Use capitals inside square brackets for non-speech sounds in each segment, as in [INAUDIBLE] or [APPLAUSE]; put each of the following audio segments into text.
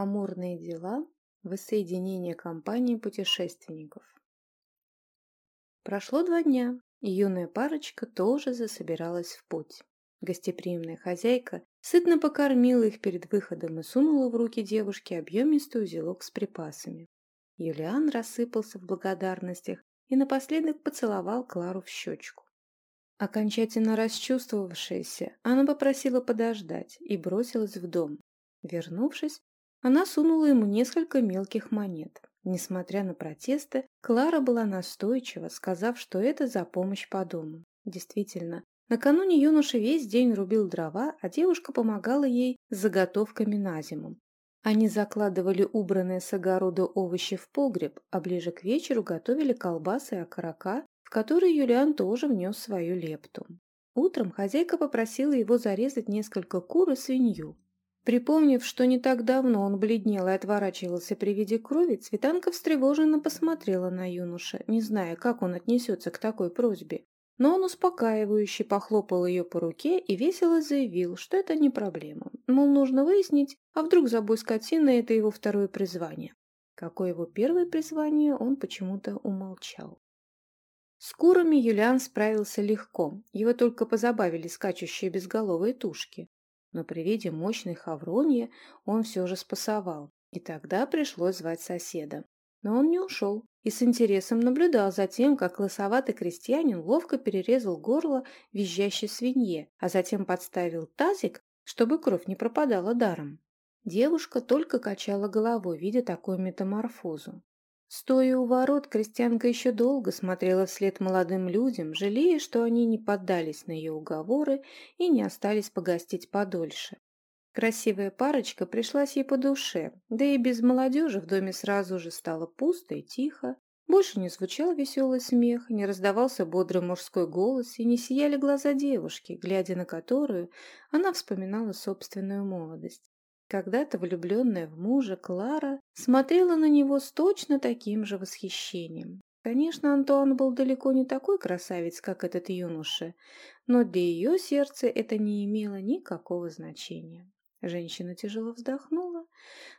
Амурные дела. Воссоединение компании путешественников. Прошло два дня, и юная парочка тоже засобиралась в путь. Гостеприимная хозяйка сытно покормила их перед выходом и сунула в руки девушки объемистый узелок с припасами. Юлиан рассыпался в благодарностях и напоследок поцеловал Клару в щечку. Окончательно расчувствовавшаяся, она попросила подождать и бросилась в дом. Вернувшись, она сунула ему несколько мелких монет. Несмотря на протесты, Клара была настойчива, сказав, что это за помощь по дому. Действительно, накануне юноша весь день рубил дрова, а девушка помогала ей с заготовками на зиму. Они закладывали убранные с огорода овощи в погреб, а ближе к вечеру готовили колбасы и окорока, в которые Юлиан тоже внес свою лепту. Утром хозяйка попросила его зарезать несколько кур и свинью. Припомнив, что не так давно он бледнел и отворачивался при виде крови, Цветанка встревоженно посмотрела на юноша, не зная, как он отнесется к такой просьбе. Но он успокаивающе похлопал ее по руке и весело заявил, что это не проблема. Мол, нужно выяснить, а вдруг забой скотины – это его второе призвание. Какое его первое призвание, он почему-то умолчал. С курами Юлиан справился легко, его только позабавили скачущие безголовые тушки. Но при виде мощной хавроньи он все же спасовал, и тогда пришлось звать соседа. Но он не ушел и с интересом наблюдал за тем, как лысоватый крестьянин ловко перерезал горло визжащей свинье, а затем подставил тазик, чтобы кровь не пропадала даром. Девушка только качала головой, видя такую метаморфозу. Стоя у ворот, крестьянка еще долго смотрела вслед молодым людям, жалея, что они не поддались на ее уговоры и не остались погостить подольше. Красивая парочка пришлась ей по душе, да и без молодежи в доме сразу же стало пусто и тихо. Больше не звучал веселый смех, не раздавался бодрый мужской голос и не сияли глаза девушки, глядя на которую она вспоминала собственную молодость. Когда-то влюбленная в мужа Клара смотрела на него с точно таким же восхищением. Конечно, Антуан был далеко не такой красавец, как этот юноша, но для ее сердца это не имело никакого значения. Женщина тяжело вздохнула,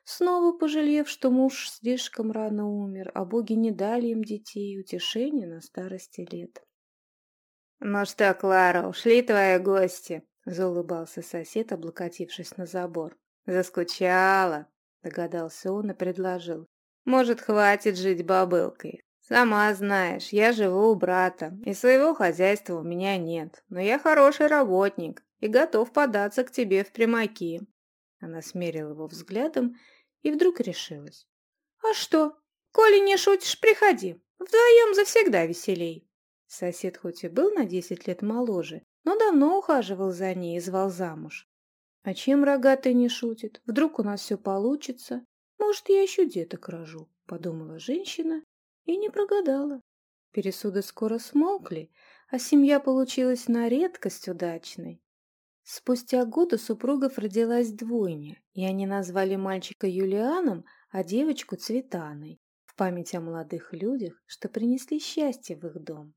снова пожалев, что муж слишком рано умер, а боги не дали им детей и утешения на старости лет. «Ну что, Клара, ушли твои гости?» — заулыбался сосед, облокотившись на забор. «Заскучала», — догадался он и предложил. «Может, хватит жить бабылкой? Сама знаешь, я живу у брата, и своего хозяйства у меня нет, но я хороший работник, и готов податься к тебе в примаки». Она смерила его взглядом и вдруг решилась. «А что? Коли не шутишь, приходи. Вдвоем завсегда веселей». Сосед хоть и был на десять лет моложе, но давно ухаживал за ней и звал замуж. «А чем рогатый не шутит? Вдруг у нас все получится? Может, я еще деток рожу?» — подумала женщина и не прогадала. Пересуды скоро смолкли, а семья получилась на редкость удачной. Спустя год у супругов родилась двойня, и они назвали мальчика Юлианом, а девочку Цветаной, в память о молодых людях, что принесли счастье в их дом.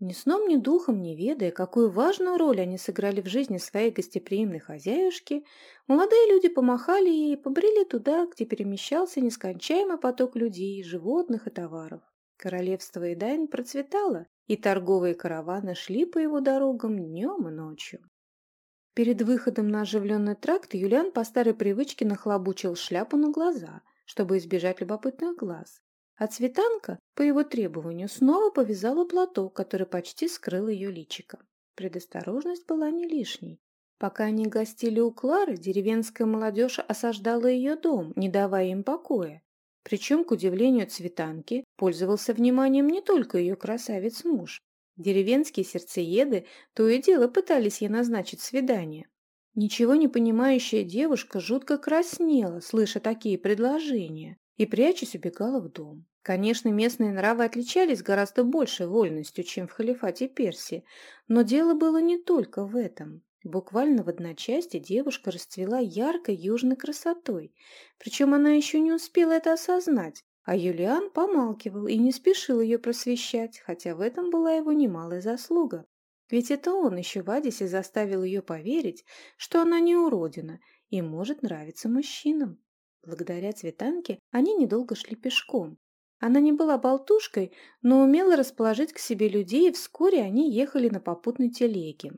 Ни сном, ни духом, не ведая, какую важную роль они сыграли в жизни своей гостеприимной хозяюшки, молодые люди помахали ей и побрели туда, где перемещался нескончаемый поток людей, животных и товаров. Королевство Эдайн процветало, и торговые караваны шли по его дорогам днем и ночью. Перед выходом на оживленный тракт Юлиан по старой привычке нахлобучил шляпу на глаза, чтобы избежать любопытных глаз. А Цветанка, по его требованию, снова повязала платок, который почти скрыл ее личико. Предосторожность была не лишней. Пока они гостили у Клары, деревенская молодежь осаждала ее дом, не давая им покоя. Причем, к удивлению цветанки, пользовался вниманием не только ее красавец-муж. Деревенские сердцееды то и дело пытались ей назначить свидание. Ничего не понимающая девушка жутко краснела, слыша такие предложения, и, прячась, убегала в дом. Конечно, местные нравы отличались гораздо большей вольностью, чем в халифате Персии, но дело было не только в этом. Буквально в одночасье девушка расцвела яркой южной красотой, причем она еще не успела это осознать, а Юлиан помалкивал и не спешил ее просвещать, хотя в этом была его немалая заслуга. Ведь это он еще в Адисе заставил ее поверить, что она не уродина и может нравиться мужчинам. Благодаря Цветанке они недолго шли пешком. Она не была болтушкой, но умела расположить к себе людей, и вскоре они ехали на попутной телеге.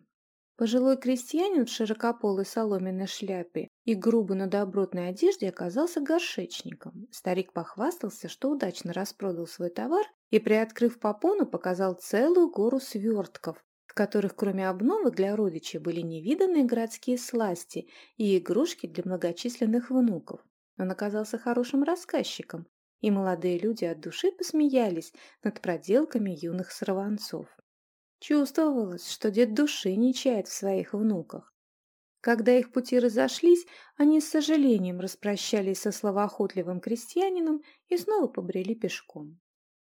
Пожилой крестьянин в широкополой соломенной шляпе и грубо, но добротной одежде оказался горшечником. Старик похвастался, что удачно распродал свой товар и, приоткрыв попону, показал целую гору свертков, в которых кроме обновок для родичей были невиданные городские сласти и игрушки для многочисленных внуков. Он оказался хорошим рассказчиком, и молодые люди от души посмеялись над проделками юных сорванцов. Чувствовалось, что дед души не чает в своих внуках. Когда их пути разошлись, они с сожалением распрощались со словоохотливым крестьянином и снова побрели пешком.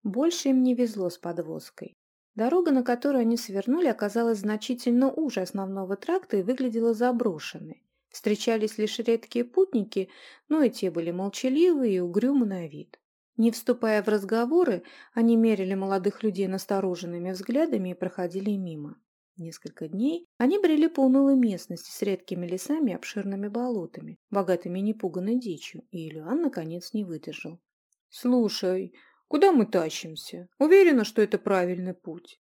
Больше им не везло с подвозкой. Дорога, на которую они свернули, оказалась значительно уже основного тракта и выглядела заброшенной. Встречались лишь редкие путники, но и те были молчаливые и угрюмы на вид. Не вступая в разговоры, они мерили молодых людей настороженными взглядами и проходили мимо. Несколько дней они брели по унылой местности с редкими лесами и обширными болотами, богатыми непуганной дичью, и Ильян наконец не выдержал. «Слушай, куда мы тащимся? Уверена, что это правильный путь?»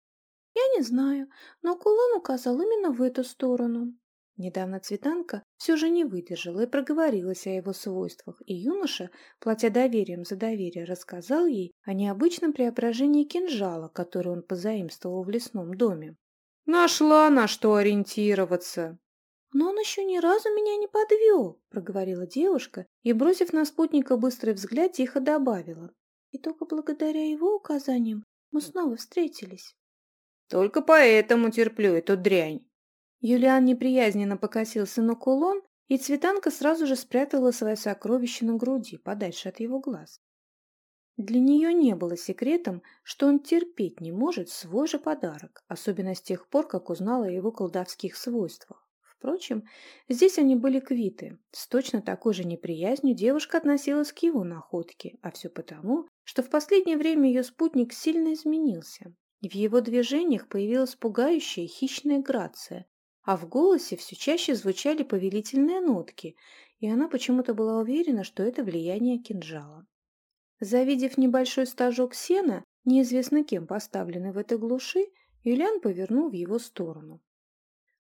«Я не знаю, но Кулан указал именно в эту сторону», Недавно Цветанка все же не выдержала и проговорилась о его свойствах, и юноша, платя доверием за доверие, рассказал ей о необычном преображении кинжала, который он позаимствовал в лесном доме. «Нашла на что ориентироваться!» «Но он еще ни разу меня не подвел», — проговорила девушка и, бросив на спутника быстрый взгляд, тихо добавила. «И только благодаря его указаниям мы снова встретились». «Только поэтому терплю эту дрянь», Юлиан неприязненно покосился на кулон, и Цветанка сразу же спрятала свое сокровище на груди, подальше от его глаз. Для нее не было секретом, что он терпеть не может свой же подарок, особенно с тех пор, как узнала о его колдовских свойствах. Впрочем, здесь они были квиты. С точно такой же неприязнью девушка относилась к его находке, а все потому, что в последнее время ее спутник сильно изменился. В его движениях появилась пугающая хищная грация, а в голосе все чаще звучали повелительные нотки, и она почему-то была уверена, что это влияние кинжала. Завидев небольшой стажок сена, неизвестно кем поставленный в этой глуши, Юлиан повернул в его сторону.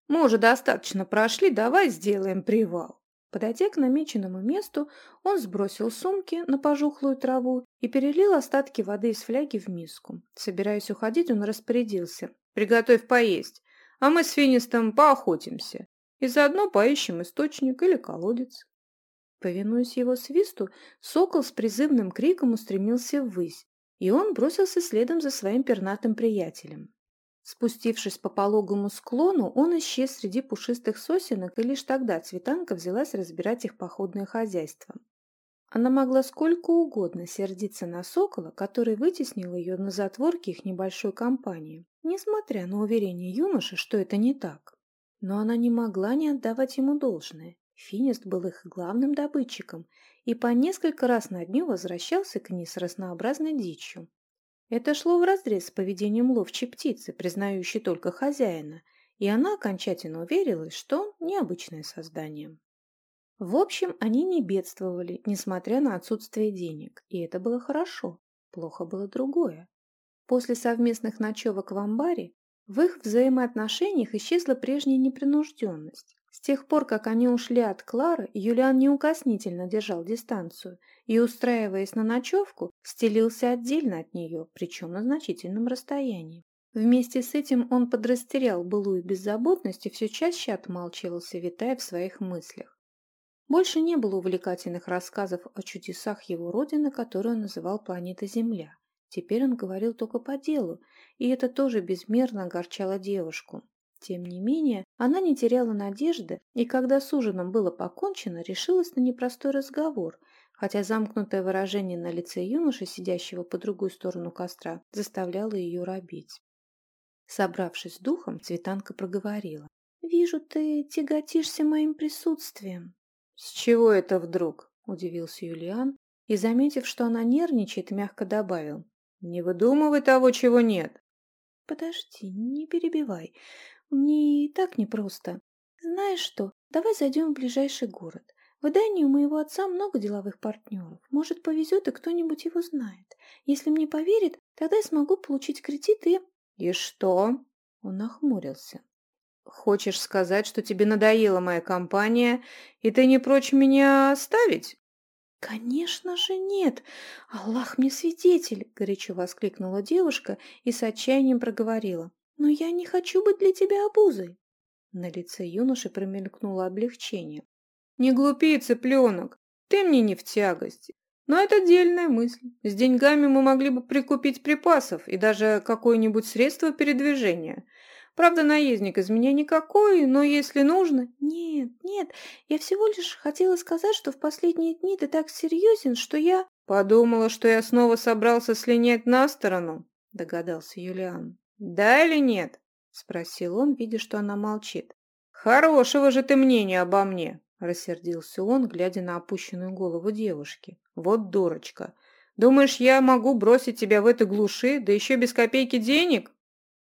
«Мы уже достаточно прошли, давай сделаем привал». Подойдя к намеченному месту, он сбросил сумки на пожухлую траву и перелил остатки воды из фляги в миску. Собираясь уходить, он распорядился. «Приготовь поесть а мы с Финистом поохотимся и заодно поищем источник или колодец. Повинуясь его свисту, сокол с призывным криком устремился ввысь, и он бросился следом за своим пернатым приятелем. Спустившись по пологому склону, он исчез среди пушистых сосенок, и лишь тогда Цветанка взялась разбирать их походное хозяйство. Она могла сколько угодно сердиться на сокола, который вытеснил ее на затворке их небольшой компании, несмотря на уверение юноши, что это не так. Но она не могла не отдавать ему должное. Финист был их главным добытчиком и по несколько раз на дню возвращался к ней с разнообразной дичью. Это шло вразрез с поведением ловчей птицы, признающей только хозяина, и она окончательно уверилась, что он необычное создание. В общем, они не бедствовали, несмотря на отсутствие денег, и это было хорошо. Плохо было другое. После совместных ночевок в амбаре в их взаимоотношениях исчезла прежняя непринужденность. С тех пор, как они ушли от Клары, Юлиан неукоснительно держал дистанцию и, устраиваясь на ночевку, стелился отдельно от нее, причем на значительном расстоянии. Вместе с этим он подрастерял былую беззаботность и все чаще отмалчивался, витая в своих мыслях. Больше не было увлекательных рассказов о чудесах его родины, которую он называл планетой Земля. Теперь он говорил только по делу, и это тоже безмерно огорчало девушку. Тем не менее, она не теряла надежды, и когда с ужином было покончено, решилась на непростой разговор, хотя замкнутое выражение на лице юноши, сидящего по другую сторону костра, заставляло ее робить. Собравшись с духом, Цветанка проговорила. «Вижу, ты тяготишься моим присутствием». «С чего это вдруг?» – удивился Юлиан и, заметив, что она нервничает, мягко добавил. «Не выдумывай того, чего нет». Подожди, не перебивай. Мне и так непросто. Знаешь что, давай зайдем в ближайший город. В Дании у моего отца много деловых партнеров. Может, повезет, и кто-нибудь его знает. Если мне поверит, тогда я смогу получить кредит и... И что? Он нахмурился. Хочешь сказать, что тебе надоела моя компания, и ты не прочь меня оставить? «Конечно же нет! Аллах мне свидетель!» – горячо воскликнула девушка и с отчаянием проговорила. «Но я не хочу быть для тебя обузой!» На лице юноши промелькнуло облегчение. «Не глупи, цыпленок! Ты мне не в тягости. Но это отдельная мысль. С деньгами мы могли бы прикупить припасов и даже какое-нибудь средство передвижения. Правда, наездник из меня никакой, но если нужно... Нет, нет, я всего лишь хотела сказать, что в последние дни ты так серьезен, что я... Подумала, что я снова собрался слинять на сторону, догадался Юлиан. Да или нет? Спросил он, видя, что она молчит. Хорошего же ты мнения обо мне, рассердился он, глядя на опущенную голову девушки. Вот дурочка. Думаешь, я могу бросить тебя в этой глуши, да еще без копейки денег?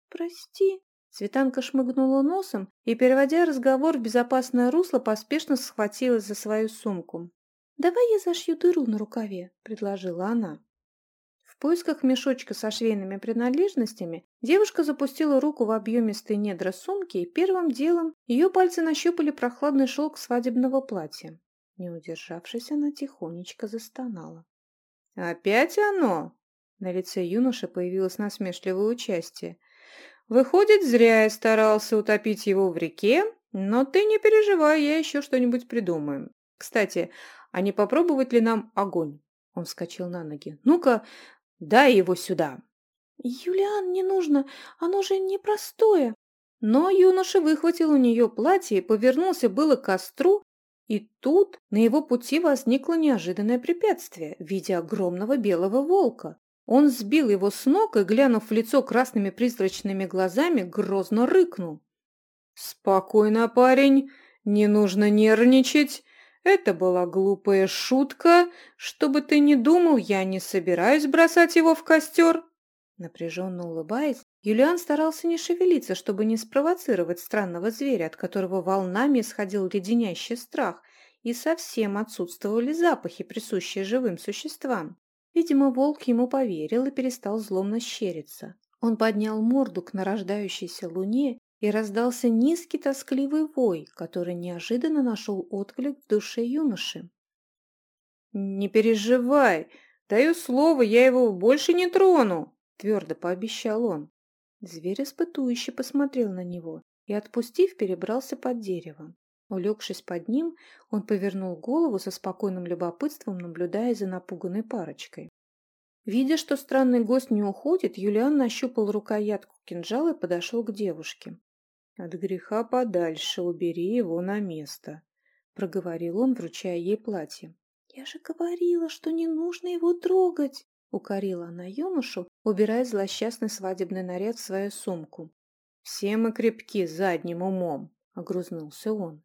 Прости, Светанка шмыгнула носом и, переводя разговор в безопасное русло, поспешно схватилась за свою сумку. «Давай я зашью дыру на рукаве», — предложила она. В поисках мешочка со швейными принадлежностями девушка запустила руку в объемистые недра сумки, и первым делом ее пальцы нащупали прохладный шелк свадебного платья. Не удержавшись, она тихонечко застонала. «Опять оно?» На лице юноши появилось насмешливое участие. Выходит, зря я старался утопить его в реке, но ты не переживай, я еще что-нибудь придумаю. Кстати, а не попробовать ли нам огонь? Он вскочил на ноги. Ну-ка, дай его сюда. Юлиан, не нужно, оно же непростое. Но юноша выхватил у нее платье и повернулся было к костру, и тут на его пути возникло неожиданное препятствие в виде огромного белого волка. Он сбил его с ног и, глянув в лицо красными призрачными глазами, грозно рыкнул. «Спокойно, парень, не нужно нервничать. Это была глупая шутка. Чтобы ты не думал, я не собираюсь бросать его в костер». Напряженно улыбаясь, Юлиан старался не шевелиться, чтобы не спровоцировать странного зверя, от которого волнами исходил леденящий страх, и совсем отсутствовали запахи, присущие живым существам. Видимо, волк ему поверил и перестал злобно щериться. Он поднял морду к нарождающейся луне и раздался низкий тоскливый вой, который неожиданно нашел отклик в душе юноши. «Не переживай, даю слово, я его больше не трону», — твердо пообещал он. Зверь испытующе посмотрел на него и, отпустив, перебрался под дерево. Улегшись под ним, он повернул голову со спокойным любопытством, наблюдая за напуганной парочкой. Видя, что странный гость не уходит, Юлиан нащупал рукоятку кинжала и подошел к девушке. «От греха подальше убери его на место», — проговорил он, вручая ей платье. «Я же говорила, что не нужно его трогать», — укорила она юношу, убирая злосчастный свадебный наряд в свою сумку. «Все мы крепки задним умом», — огрызнулся он.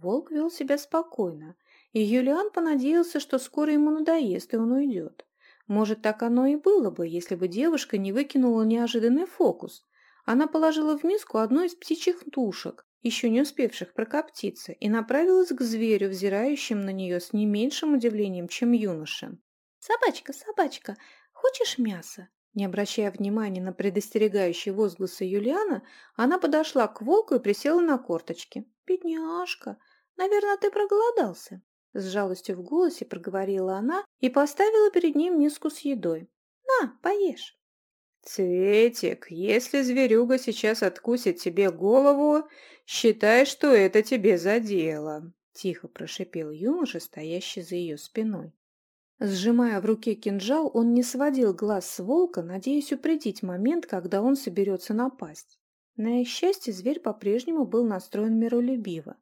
Волк вел себя спокойно, и Юлиан понадеялся, что скоро ему надоест, и он уйдет. Может, так оно и было бы, если бы девушка не выкинула неожиданный фокус. Она положила в миску одну из птичьих тушек, еще не успевших прокоптиться, и направилась к зверю, взирающим на нее с не меньшим удивлением, чем юноша. «Собачка, собачка, хочешь мясо?» Не обращая внимания на предостерегающие возгласы Юлиана, она подошла к волку и присела на корточки. «Бедняжка, наверное, ты проголодался?» С жалостью в голосе проговорила она и поставила перед ним миску с едой. «На, поешь». «Цветик, если зверюга сейчас откусит тебе голову, считай, что это тебе задело», — тихо прошипел юноша, стоящий за ее спиной. Сжимая в руке кинжал, он не сводил глаз с волка, надеясь упредить момент, когда он соберется напасть. На счастье, зверь по-прежнему был настроен миролюбиво.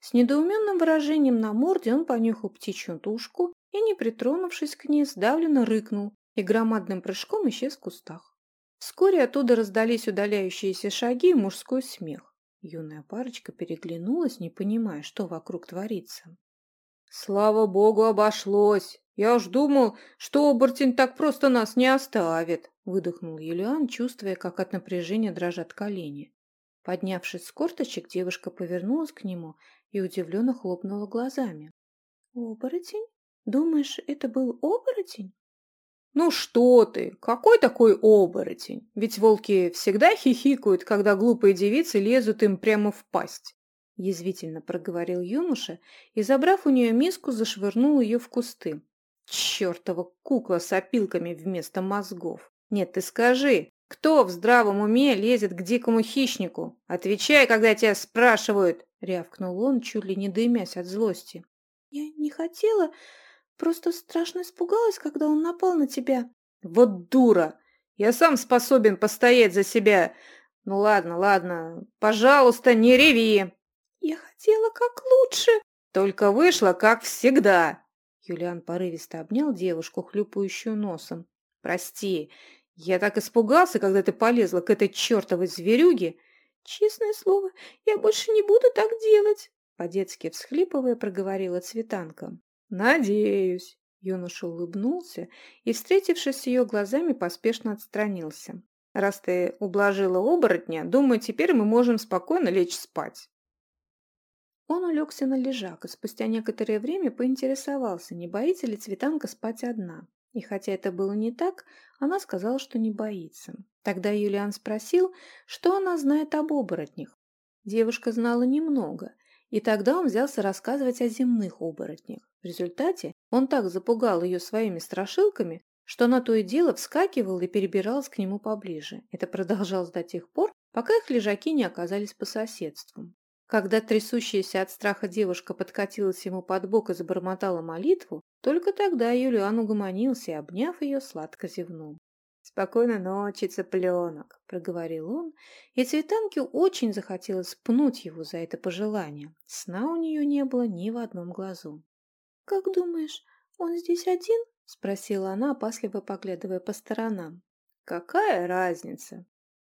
С недоуменным выражением на морде он понюхал птичью тушку и, не притронувшись к ней, сдавленно рыкнул и громадным прыжком исчез в кустах. Вскоре оттуда раздались удаляющиеся шаги и мужской смех. Юная парочка переглянулась, не понимая, что вокруг творится. «Слава богу, обошлось!» «Я уж думал, что оборотень так просто нас не оставит», выдохнул Юлиан, чувствуя, как от напряжения дрожат колени. Поднявшись с корточек, девушка повернулась к нему и удивленно хлопнула глазами. «Оборотень? Думаешь, это был оборотень?» «Ну что ты! Какой такой оборотень? Ведь волки всегда хихикают, когда глупые девицы лезут им прямо в пасть!» Язвительно проговорил юноша и, забрав у нее миску, зашвырнул ее в кусты. «Чертова кукла с опилками вместо мозгов! Нет, ты скажи, кто в здравом уме лезет к дикому хищнику? Отвечай, когда тебя спрашивают!» — рявкнул он, чуть ли не дымясь от злости. «Я не хотела, Просто страшно испугалась, когда он напал на тебя. Вот дура! Я сам способен постоять за себя. Ну ладно, ладно, пожалуйста, не реви. Я хотела как лучше. Только вышло, как всегда. Юлиан порывисто обнял девушку, хлюпающую носом. Прости, я так испугался, когда ты полезла к этой чертовой зверюге. Честное слово, я больше не буду так делать. По-детски всхлипывая, проговорила Цветанка. «Надеюсь». Юноша улыбнулся и, встретившись с ее глазами, поспешно отстранился. «Раз ты ублажила оборотня, думаю, теперь мы можем спокойно лечь спать». Он улегся на лежак и спустя некоторое время поинтересовался, не боится ли Цветанка спать одна. И хотя это было не так, она сказала, что не боится. Тогда Юлиан спросил, что она знает об оборотнях. Девушка знала немного, и тогда он взялся рассказывать о земных оборотнях. В результате он так запугал ее своими страшилками, что она то и дело вскакивала и перебиралась к нему поближе. Это продолжалось до тех пор, пока их лежаки не оказались по соседству. Когда трясущаяся от страха девушка подкатилась ему под бок и забормотала молитву, только тогда Юлиан угомонился и, обняв ее, сладко зевнул. «Спокойной ночи, цыпленок», — проговорил он, и Цветанке очень захотелось пнуть его за это пожелание. Сна у нее не было ни в одном глазу. «Как думаешь, он здесь один?» — спросила она, опасливо поглядывая по сторонам. «Какая разница?»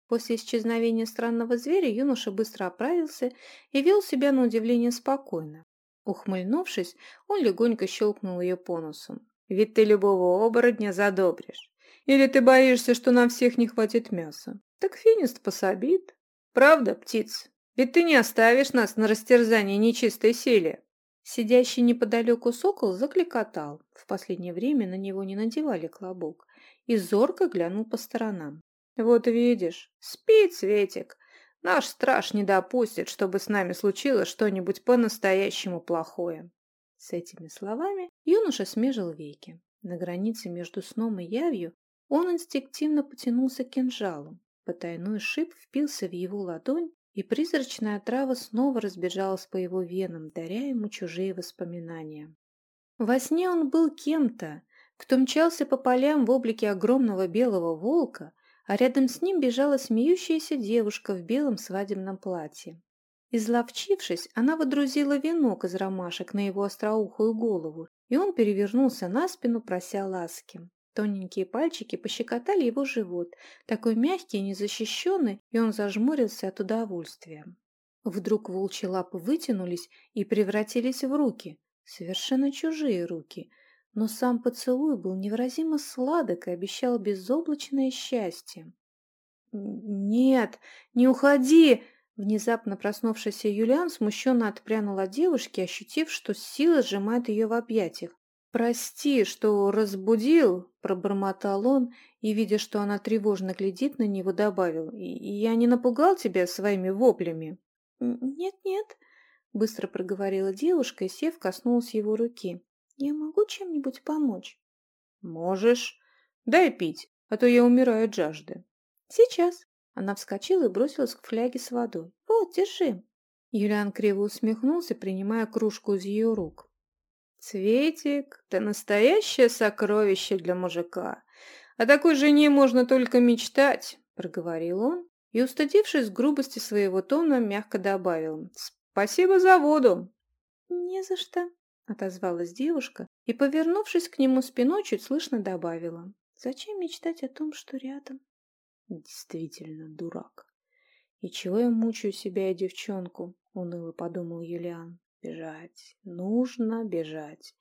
После исчезновения странного зверя юноша быстро оправился и вел себя на удивление спокойно. Ухмыльнувшись, он легонько щелкнул ее по носу. «Ведь ты любого оборотня задобришь. Или ты боишься, что нам всех не хватит мяса? Так финист пособит. Правда, птиц? Ведь ты не оставишь нас на растерзание нечистой силе. Сидящий неподалеку сокол закликотал, в последнее время на него не надевали клобук, и зорко глянул по сторонам. «Вот видишь, спит Светик. Наш страж не допустит, чтобы с нами случилось что-нибудь по-настоящему плохое». С этими словами юноша смежил веки. На границе между сном и явью он инстинктивно потянулся к кинжалу. Потайной шип впился в его ладонь и призрачная трава снова разбежалась по его венам, даря ему чужие воспоминания. Во сне он был кем-то, кто мчался по полям в облике огромного белого волка, а рядом с ним бежала смеющаяся девушка в белом свадебном платье. Изловчившись, она водрузила венок из ромашек на его остроухую голову, и он перевернулся на спину, прося ласки. Тоненькие пальчики пощекотали его живот, такой мягкий и незащищенный, и он зажмурился от удовольствия. Вдруг волчьи лапы вытянулись и превратились в руки, совершенно чужие руки, но сам поцелуй был невыразимо сладок и обещал безоблачное счастье. «Нет, не уходи!» Внезапно проснувшийся Юлиан смущенно отпрянул от девушки, ощутив, что сила сжимает ее в объятиях. «Прости, что разбудил», — пробормотал он, и, видя, что она тревожно глядит на него, добавил, «Я не напугал тебя своими воплями?» «Нет-нет», — быстро проговорила девушка и, сев, коснулась его руки. «Я могу чем-нибудь помочь?» «Можешь. Дай пить, а то я умираю от жажды». «Сейчас». Она вскочила и бросилась к фляге с водой. «Вот, держи». Юлиан криво усмехнулся, принимая кружку из ее рук. «Цветик, ты настоящее сокровище для мужика. О такой жене можно только мечтать», — проговорил он и, устыдившись грубости своего тона, мягко добавил «Спасибо за воду». «Не за что», — отозвалась девушка и, повернувшись к нему спиной, чуть слышно добавила «Зачем мечтать о том, что рядом?» «Действительно, дурак. И чего я мучаю себя и девчонку?» — уныло подумал Юлиан. Бежать. Нужно бежать.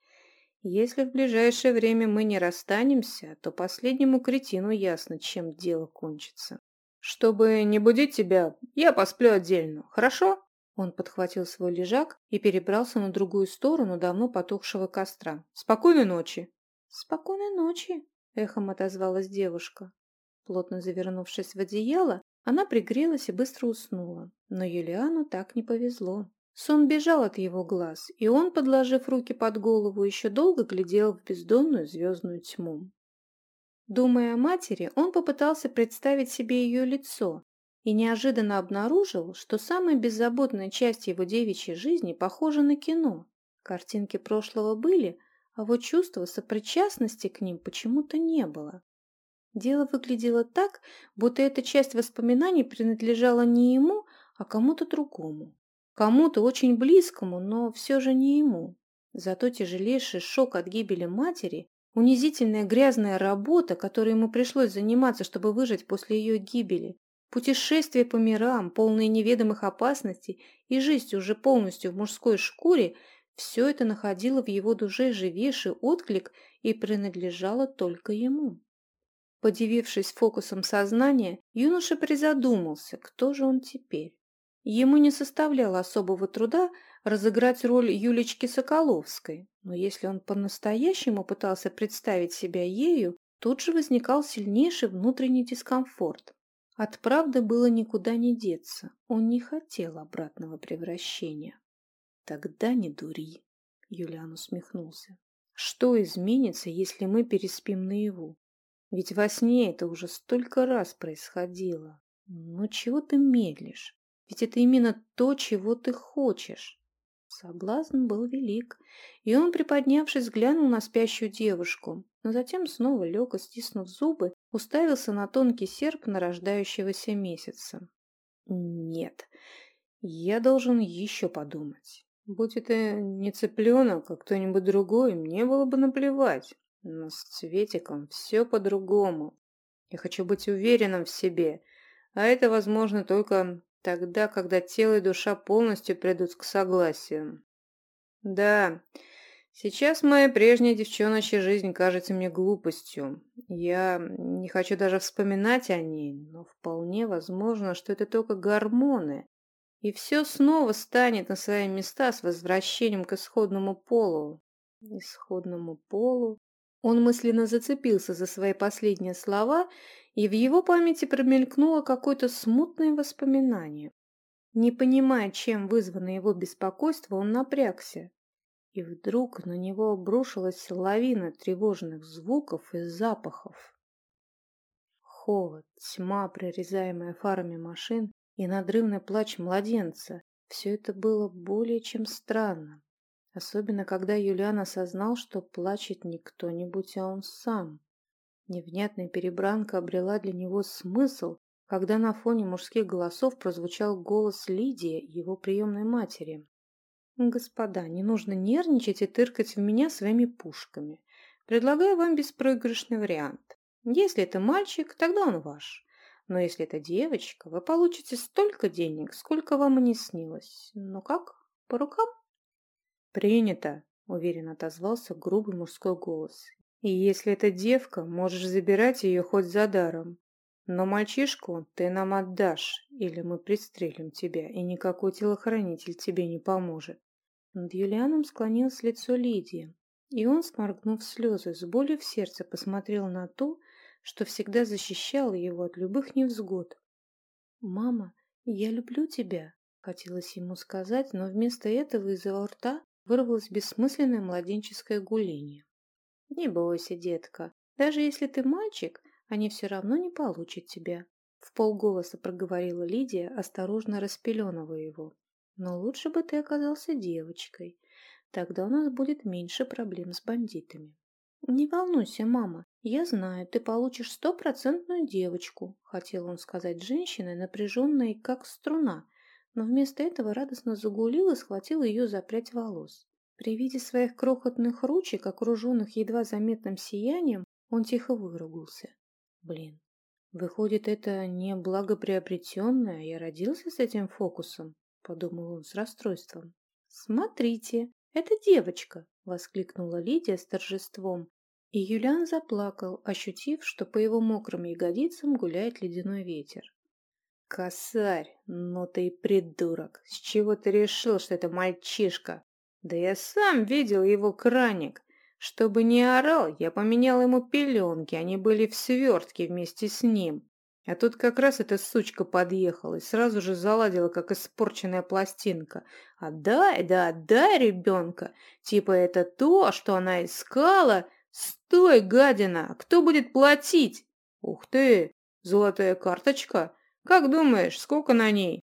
Если в ближайшее время мы не расстанемся, то последнему кретину ясно, чем дело кончится. Чтобы не будить тебя, я посплю отдельно, хорошо?» Он подхватил свой лежак и перебрался на другую сторону давно потухшего костра. «Спокойной ночи!» «Спокойной ночи!» — эхом отозвалась девушка. Плотно завернувшись в одеяло, она пригрелась и быстро уснула. Но Юлиану так не повезло. Сон бежал от его глаз, и он, подложив руки под голову, еще долго глядел в бездонную звездную тьму. Думая о матери, он попытался представить себе ее лицо и неожиданно обнаружил, что самая беззаботная часть его девичьей жизни похожа на кино. Картинки прошлого были, а вот чувства сопричастности к ним почему-то не было. Дело выглядело так, будто эта часть воспоминаний принадлежала не ему, а кому-то другому. Кому-то очень близкому, но все же не ему. Зато тяжелейший шок от гибели матери, унизительная грязная работа, которой ему пришлось заниматься, чтобы выжить после ее гибели, путешествие по мирам, полные неведомых опасностей и жизнь уже полностью в мужской шкуре – все это находило в его душе живейший отклик и принадлежало только ему. Подивившись фокусом сознания, юноша призадумался, кто же он теперь. Ему не составляло особого труда разыграть роль Юлечки Соколовской, но если он по-настоящему пытался представить себя ею, тут же возникал сильнейший внутренний дискомфорт. От правды было никуда не деться, он не хотел обратного превращения. «Тогда не дури», — Юлиан усмехнулся. «Что изменится, если мы переспим наяву? Ведь во сне это уже столько раз происходило. Но чего ты медлишь? Ведь это именно то, чего ты хочешь. Соблазн был велик, и он, приподнявшись, глянул на спящую девушку, но затем снова лег и, стиснув зубы, уставился на тонкий серп нарождающегося месяца. Нет, я должен еще подумать. Будь это не цыпленок, а кто-нибудь другой, мне было бы наплевать. Но с Цветиком все по-другому. Я хочу быть уверенным в себе, а это возможно только тогда, когда тело и душа полностью придут к согласию. Да, сейчас моя прежняя девчоночья жизнь кажется мне глупостью. Я не хочу даже вспоминать о ней, но вполне возможно, что это только гормоны. И все снова станет на свои места с возвращением к исходному полу. Исходному полу. Он мысленно зацепился за свои последние слова, и в его памяти промелькнуло какое-то смутное воспоминание. Не понимая, чем вызвано его беспокойство, он напрягся. И вдруг на него обрушилась лавина тревожных звуков и запахов. Холод, тьма, прорезаемая фарами машин, и надрывный плач младенца – все это было более чем странно. Особенно, когда Юлиан осознал, что плачет не кто-нибудь, а он сам. Невнятная перебранка обрела для него смысл, когда на фоне мужских голосов прозвучал голос Лидии, его приемной матери. «Господа, не нужно нервничать и тыркать в меня своими пушками. Предлагаю вам беспроигрышный вариант. Если это мальчик, тогда он ваш. Но если это девочка, вы получите столько денег, сколько вам и не снилось. Ну как, по рукам?» «Принято», — уверенно отозвался грубый мужской голос. «И если это девка, можешь забирать ее хоть за даром. Но мальчишку ты нам отдашь, или мы пристрелим тебя, и никакой телохранитель тебе не поможет». Над Юлианом склонилось лицо Лидии, и он, сморгнув слезы, с болью в сердце посмотрел на то, что всегда защищало его от любых невзгод. «Мама, я люблю тебя», — хотелось ему сказать, но вместо этого из его рта вырвалось бессмысленное младенческое гуление. «Не бойся, детка, даже если ты мальчик, они все равно не получат тебя», — в полголоса проговорила Лидия, осторожно распеленывая его. «Но лучше бы ты оказался девочкой, тогда у нас будет меньше проблем с бандитами». «Не волнуйся, мама, я знаю, ты получишь стопроцентную девочку», — хотел он сказать женщине, напряженной, как струна, но вместо этого радостно загулил и схватил ее за прядь волос. При виде своих крохотных ручек, окруженных едва заметным сиянием, он тихо выругался. Блин, выходит, это не благоприобретенное, я родился с этим фокусом, подумал он с расстройством. Смотрите, Это девочка!» — воскликнула Лидия с торжеством. И Юлиан заплакал, ощутив, что по его мокрым ягодицам гуляет ледяной ветер. «Косарь, ну ты и придурок! С чего ты решил, что это мальчишка? Да я сам видел его краник. Чтобы не орал, я поменял ему пеленки, они были в свертке вместе с ним. А тут как раз эта сучка подъехала и сразу же заладила, как испорченная пластинка. «Отдай, да отдай ребенка! Типа это то, что она искала? Стой, гадина! Кто будет платить?» «Ух ты! Золотая карточка! Как думаешь, сколько на ней?»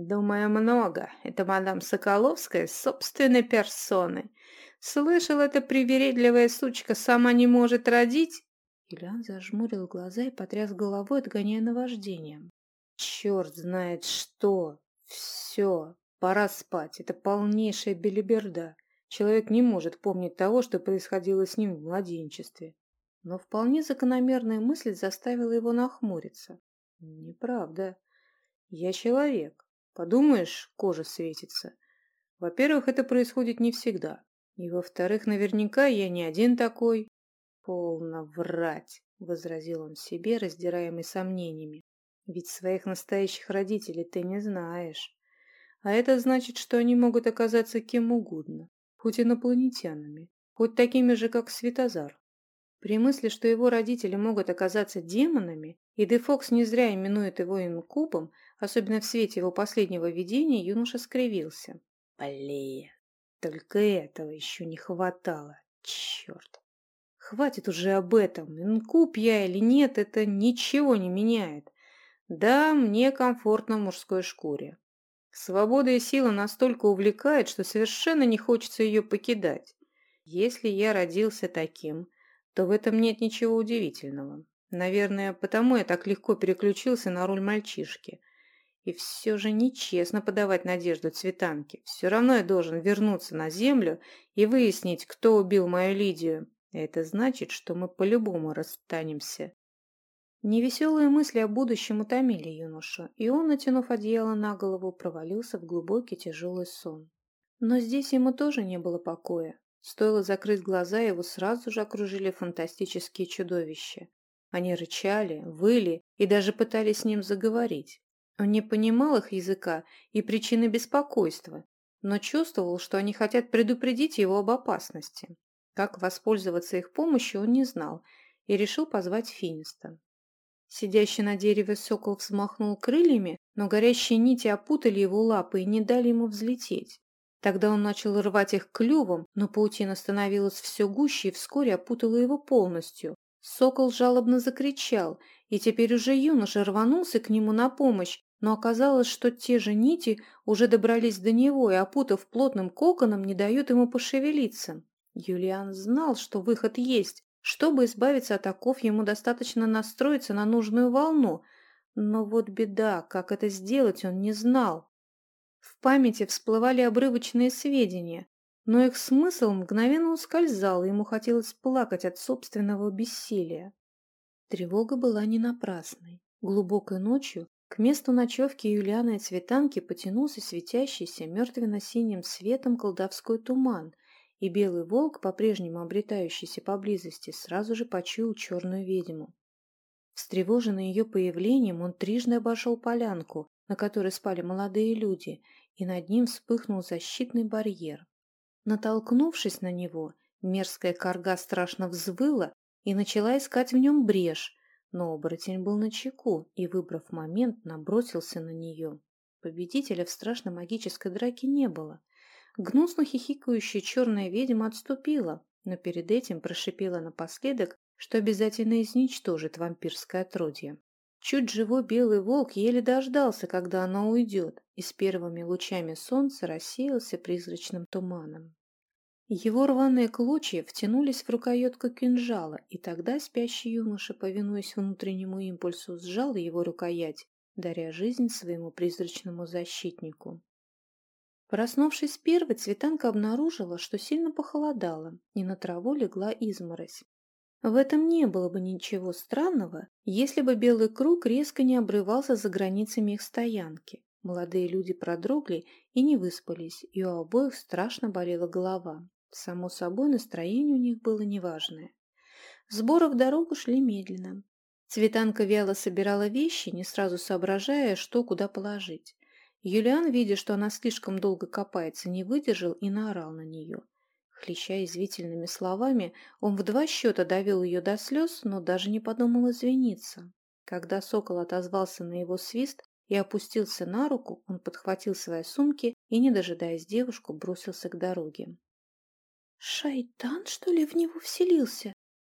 «Думаю, много. Это мадам Соколовская с собственной персоной. Слышал, эта привередливая сучка сама не может родить?» Ильян зажмурил глаза и потряс головой, отгоняя наваждение. «Черт знает что! Все, пора спать. Это полнейшая белиберда. Человек не может помнить того, что происходило с ним в младенчестве». Но вполне закономерная мысль заставила его нахмуриться. «Неправда. Я человек. Подумаешь, кожа светится. Во-первых, это происходит не всегда. И во-вторых, наверняка я не один такой. «Полно врать», — возразил он себе, раздираемый сомнениями. «Ведь своих настоящих родителей ты не знаешь. А это значит, что они могут оказаться кем угодно, хоть инопланетянами, хоть такими же, как Светозар. При мысли, что его родители могут оказаться демонами, и Дефокс не зря именует его инкубом, особенно в свете его последнего видения, юноша скривился. Блин, только этого еще не хватало. Черт. Хватит уже об этом. Инкуб я или нет, это ничего не меняет. Да, мне комфортно в мужской шкуре. Свобода и сила настолько увлекает, что совершенно не хочется ее покидать. Если я родился таким, то в этом нет ничего удивительного. Наверное, потому я так легко переключился на роль мальчишки. И все же нечестно подавать надежду цветанке. Все равно я должен вернуться на землю и выяснить, кто убил мою Лидию. Это значит, что мы по-любому расстанемся. Невеселые мысли о будущем утомили юношу, и он, натянув одеяло на голову, провалился в глубокий тяжелый сон. Но здесь ему тоже не было покоя. Стоило закрыть глаза, его сразу же окружили фантастические чудовища. Они рычали, выли и даже пытались с ним заговорить. Он не понимал их языка и причины беспокойства, но чувствовал, что они хотят предупредить его об опасности. Как воспользоваться их помощью он не знал и решил позвать Финиста. Сидящий на дереве сокол взмахнул крыльями, но горящие нити опутали его лапы и не дали ему взлететь. Тогда он начал рвать их клювом, но паутина становилась все гуще и вскоре опутала его полностью. Сокол жалобно закричал, и теперь уже юноша рванулся к нему на помощь, но оказалось, что те же нити уже добрались до него и, опутав плотным коконом, не дают ему пошевелиться. Юлиан знал, что выход есть. Чтобы избавиться от оков, ему достаточно настроиться на нужную волну. Но вот беда, как это сделать, он не знал. В памяти всплывали обрывочные сведения, но их смысл мгновенно ускользал, и ему хотелось плакать от собственного бессилия. Тревога была не напрасной. Глубокой ночью к месту ночевки Юлианы и Цветанки потянулся светящийся мертвенно-синим светом колдовской туман – и белый волк, по-прежнему обретающийся поблизости, сразу же почуял черную ведьму. Встревоженный ее появлением, он трижды обошел полянку, на которой спали молодые люди, и над ним вспыхнул защитный барьер. Натолкнувшись на него, мерзкая корга страшно взвыла и начала искать в нем брешь, но оборотень был на чеку и, выбрав момент, набросился на нее. Победителя в страшной магической драке не было, Гнусно хихикающая черная ведьма отступила, но перед этим прошипела напоследок, что обязательно изничтожит вампирское отродье. Чуть живой белый волк еле дождался, когда она уйдет, и с первыми лучами солнца рассеялся призрачным туманом. Его рваные клочья втянулись в рукоятку кинжала, и тогда спящий юноша, повинуясь внутреннему импульсу, сжал его рукоять, даря жизнь своему призрачному защитнику. Проснувшись первой, Цветанка обнаружила, что сильно похолодало, и на траву легла изморозь. В этом не было бы ничего странного, если бы белый круг резко не обрывался за границами их стоянки. Молодые люди продрогли и не выспались, и у обоих страшно болела голова. Само собой, настроение у них было неважное. Сборы в дорогу шли медленно. Цветанка вяло собирала вещи, не сразу соображая, что куда положить. Юлиан, видя, что она слишком долго копается, не выдержал и наорал на нее. Хлеща извительными словами, он в два счета довел ее до слез, но даже не подумал извиниться. Когда сокол отозвался на его свист и опустился на руку, он подхватил свои сумки и, не дожидаясь девушку, бросился к дороге. «Шайтан, что ли, в него вселился?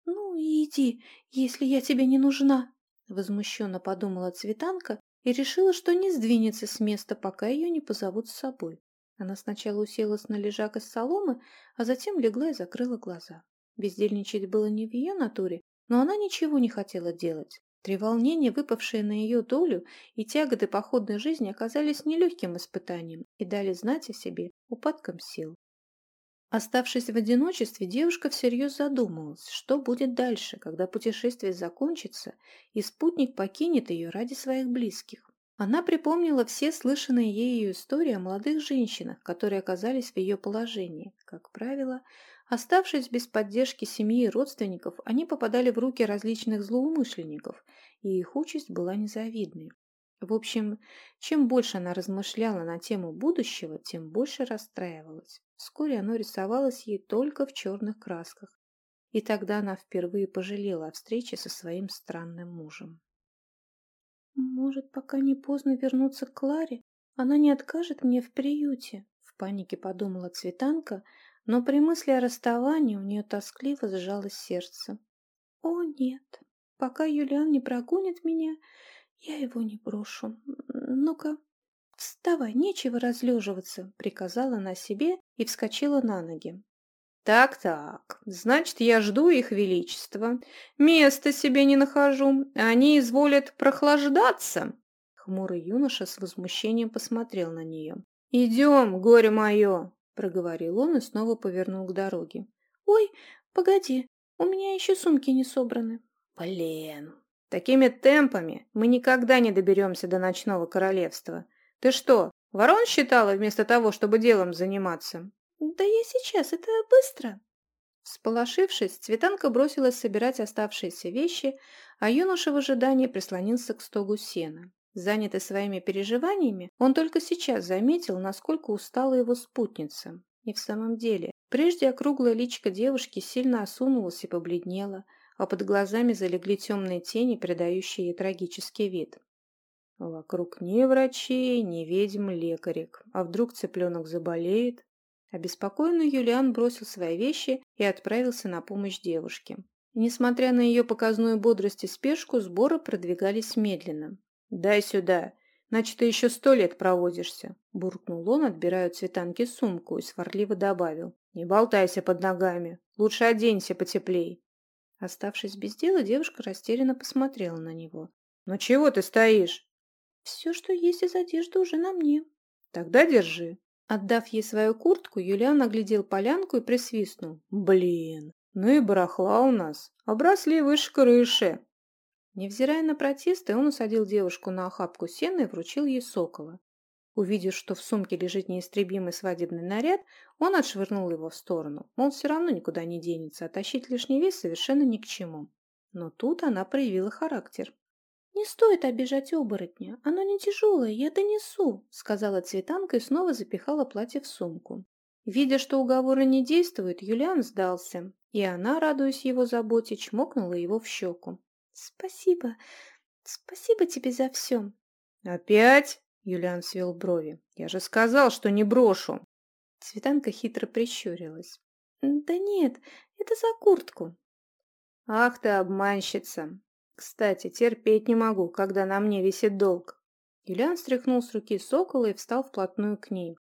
Ну, иди, если я тебе не нужна!» Возмущенно подумала Цветанка и решила, что не сдвинется с места, пока ее не позовут с собой. Она сначала уселась на лежак из соломы, а затем легла и закрыла глаза. Бездельничать было не в ее натуре, но она ничего не хотела делать. Три волнения, выпавшие на ее долю, и тяготы походной жизни оказались нелегким испытанием и дали знать о себе упадком сил. Оставшись в одиночестве, девушка всерьез задумалась, что будет дальше, когда путешествие закончится и спутник покинет ее ради своих близких. Она припомнила все слышанные ею истории о молодых женщинах, которые оказались в ее положении. Как правило, оставшись без поддержки семьи и родственников, они попадали в руки различных злоумышленников, и их участь была незавидной. В общем, чем больше она размышляла на тему будущего, тем больше расстраивалась. Вскоре оно рисовалось ей только в черных красках. И тогда она впервые пожалела о встрече со своим странным мужем. «Может, пока не поздно вернуться к Кларе? Она не откажет мне в приюте?» В панике подумала Цветанка, но при мысли о расставании у нее тоскливо сжалось сердце. «О, нет, пока Юлиан не прогонит меня, я его не брошу. Ну-ка, вставай, нечего разлеживаться, приказала она себе и вскочила на ноги. Так-так, значит, я жду их величества. Места себе не нахожу. Они изволят прохлаждаться. Хмурый юноша с возмущением посмотрел на нее. «Идем, горе мое!» — проговорил он и снова повернул к дороге. «Ой, погоди, у меня еще сумки не собраны». «Блин, Такими темпами мы никогда не доберемся до ночного королевства. Ты что, ворон считала вместо того, чтобы делом заниматься? Да я сейчас, это быстро. Всполошившись, Цветанка бросилась собирать оставшиеся вещи, а юноша в ожидании прислонился к стогу сена. Занятый своими переживаниями, он только сейчас заметил, насколько устала его спутница. И в самом деле, прежде округлая личка девушки сильно осунулась и побледнела – а под глазами залегли темные тени, придающие ей трагический вид. Вокруг ни врачей, ни ведьм, лекарек. А вдруг цыпленок заболеет? Обеспокоенный Юлиан бросил свои вещи и отправился на помощь девушке. Несмотря на ее показную бодрость и спешку, сборы продвигались медленно. «Дай сюда, значит, ты еще сто лет проводишься», – буркнул он, отбирая у цветанки сумку и сварливо добавил. «Не болтайся под ногами, лучше оденься потеплей». Оставшись без дела, девушка растерянно посмотрела на него. «Ну чего ты стоишь?» «Все, что есть из одежды, уже на мне». «Тогда держи». Отдав ей свою куртку, Юлиан оглядел полянку и присвистнул. «Блин, ну и барахла у нас. Обросли выше крыши». Невзирая на протесты, он усадил девушку на охапку сена и вручил ей сокола. Увидев, что в сумке лежит неистребимый свадебный наряд, он отшвырнул его в сторону. Он все равно никуда не денется, а тащить лишний вес совершенно ни к чему. Но тут она проявила характер. «Не стоит обижать оборотня, оно не тяжелое, я донесу», сказала Цветанка и снова запихала платье в сумку. Видя, что уговоры не действуют, Юлиан сдался, и она, радуясь его заботе, чмокнула его в щеку. «Спасибо, спасибо тебе за все». «Опять?» Юлиан свел брови. «Я же сказал, что не брошу!» Цветанка хитро прищурилась. «Да нет, это за куртку». «Ах ты обманщица! Кстати, терпеть не могу, когда на мне висит долг». Юлиан стряхнул с руки сокола и встал вплотную к ней.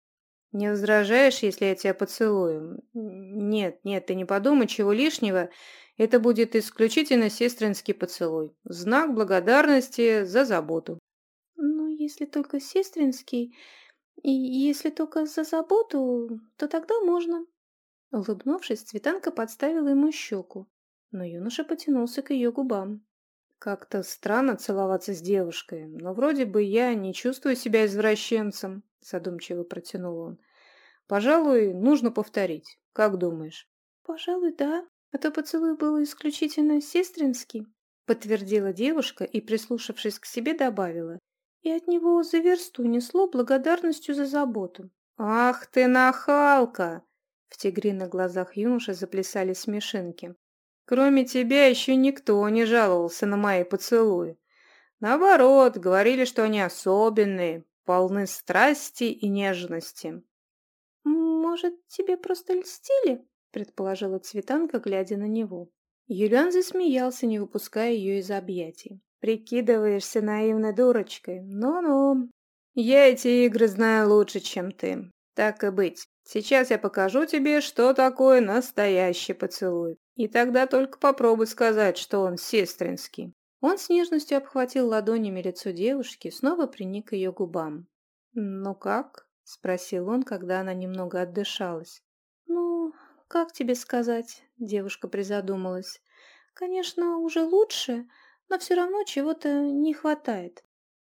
«Не возражаешь, если я тебя поцелую?» «Нет, нет, ты не подумай, чего лишнего. Это будет исключительно сестринский поцелуй. Знак благодарности за заботу» если только сестринский, и если только за заботу, то тогда можно». Улыбнувшись, Цветанка подставила ему щеку, но юноша потянулся к ее губам. Как-то странно целоваться с девушкой, но вроде бы я не чувствую себя извращенцем, задумчиво протянул он. Пожалуй, нужно повторить. Как думаешь? Пожалуй, да. А то поцелуй был исключительно сестринский, подтвердила девушка и, прислушавшись к себе, добавила. И от него за версту несло благодарностью за заботу. «Ах ты нахалка!» В тигриных глазах юноши заплясали смешинки. «Кроме тебя еще никто не жаловался на мои поцелуи. Наоборот, говорили, что они особенные, полны страсти и нежности». «Может, тебе просто льстили?» – предположила Цветанка, глядя на него. Юлиан засмеялся, не выпуская ее из объятий. «Прикидываешься наивной дурочкой? Ну-ну. Я эти игры знаю лучше, чем ты. Так и быть. Сейчас я покажу тебе, что такое настоящий поцелуй. И тогда только попробуй сказать, что он сестринский». Он с нежностью обхватил ладонями лицо девушки, снова приник к ее губам. «Ну как?» — спросил он, когда она немного отдышалась. «Ну, как тебе сказать?» — девушка призадумалась. «Конечно, уже лучше, но все равно чего-то не хватает».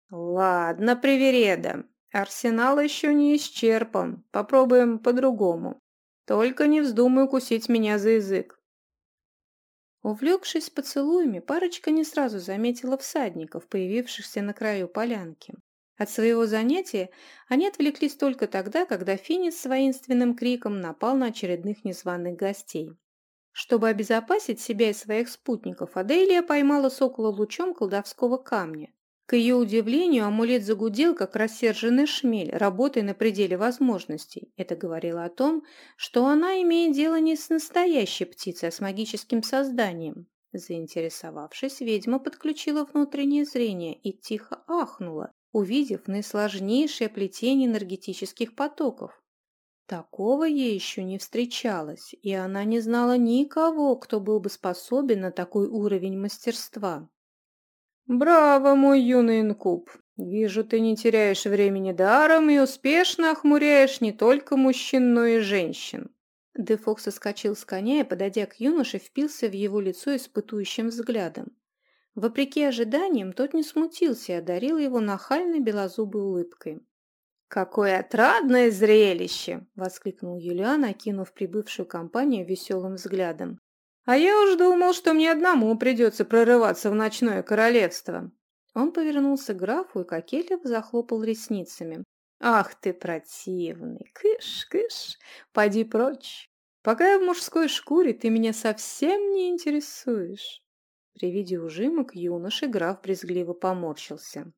«Ладно, привереда. Арсенал еще не исчерпан. Попробуем по-другому. Только не вздумай укусить меня за язык». Увлекшись поцелуями, парочка не сразу заметила всадников, появившихся на краю полянки. От своего занятия они отвлеклись только тогда, когда Финис с воинственным криком напал на очередных незваных гостей. Чтобы обезопасить себя и своих спутников, Аделия поймала сокола лучом колдовского камня. К ее удивлению, амулет загудел, как рассерженный шмель, работая на пределе возможностей. Это говорило о том, что она имеет дело не с настоящей птицей, а с магическим созданием. Заинтересовавшись, ведьма подключила внутреннее зрение и тихо ахнула, увидев наисложнейшее плетение энергетических потоков. Такого ей еще не встречалось, и она не знала никого, кто был бы способен на такой уровень мастерства. «Браво, мой юный инкуб! Вижу, ты не теряешь времени даром и успешно охмуряешь не только мужчин, но и женщин». Дефок соскочил с коня и, подойдя к юноше, впился в его лицо испытующим взглядом. Вопреки ожиданиям, тот не смутился и одарил его нахальной белозубой улыбкой. «Какое отрадное зрелище!» — воскликнул Юлиан, окинув прибывшую компанию веселым взглядом. «А я уж думал, что мне одному придется прорываться в ночное королевство!» Он повернулся к графу и кокетливо захлопал ресницами. «Ах ты противный! Кыш, кыш! Пойди прочь! Пока я в мужской шкуре, ты меня совсем не интересуешь!» При виде ужимок юноши граф брезгливо поморщился.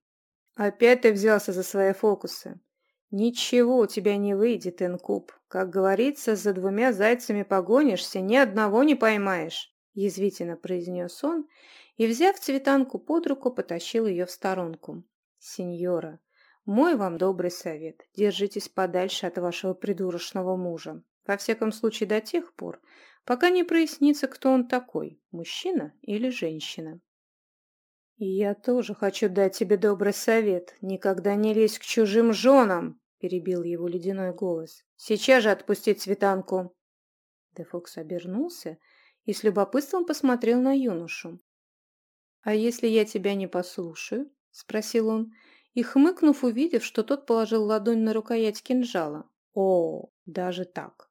«Опять ты взялся за свои фокусы. Ничего у тебя не выйдет, Инкуб. Как говорится, за двумя зайцами погонишься, ни одного не поймаешь», — язвительно произнес он и, взяв цветанку под руку, потащил ее в сторонку. «Сеньора, мой вам добрый совет. Держитесь подальше от вашего придурочного мужа. Во всяком случае, до тех пор, пока не прояснится, кто он такой, мужчина или женщина. Я тоже хочу дать тебе добрый совет. Никогда не лезь к чужим женам, перебил его ледяной голос. Сейчас же отпусти цветанку. Дефокс обернулся и с любопытством посмотрел на юношу. «А если я тебя не послушаю?» — спросил он, и, хмыкнув, увидев, что тот положил ладонь на рукоять кинжала. «О, даже так!»